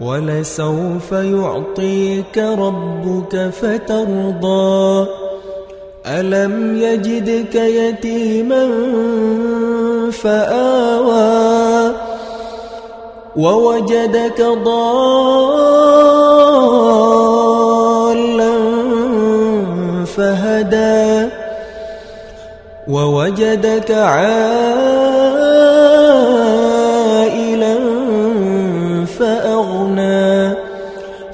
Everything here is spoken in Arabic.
ولسوف يعطيك ربك فترضى. ألم يجدك يتيما فآوى. ووجدك ضالا فهدى. ووجدك عائلا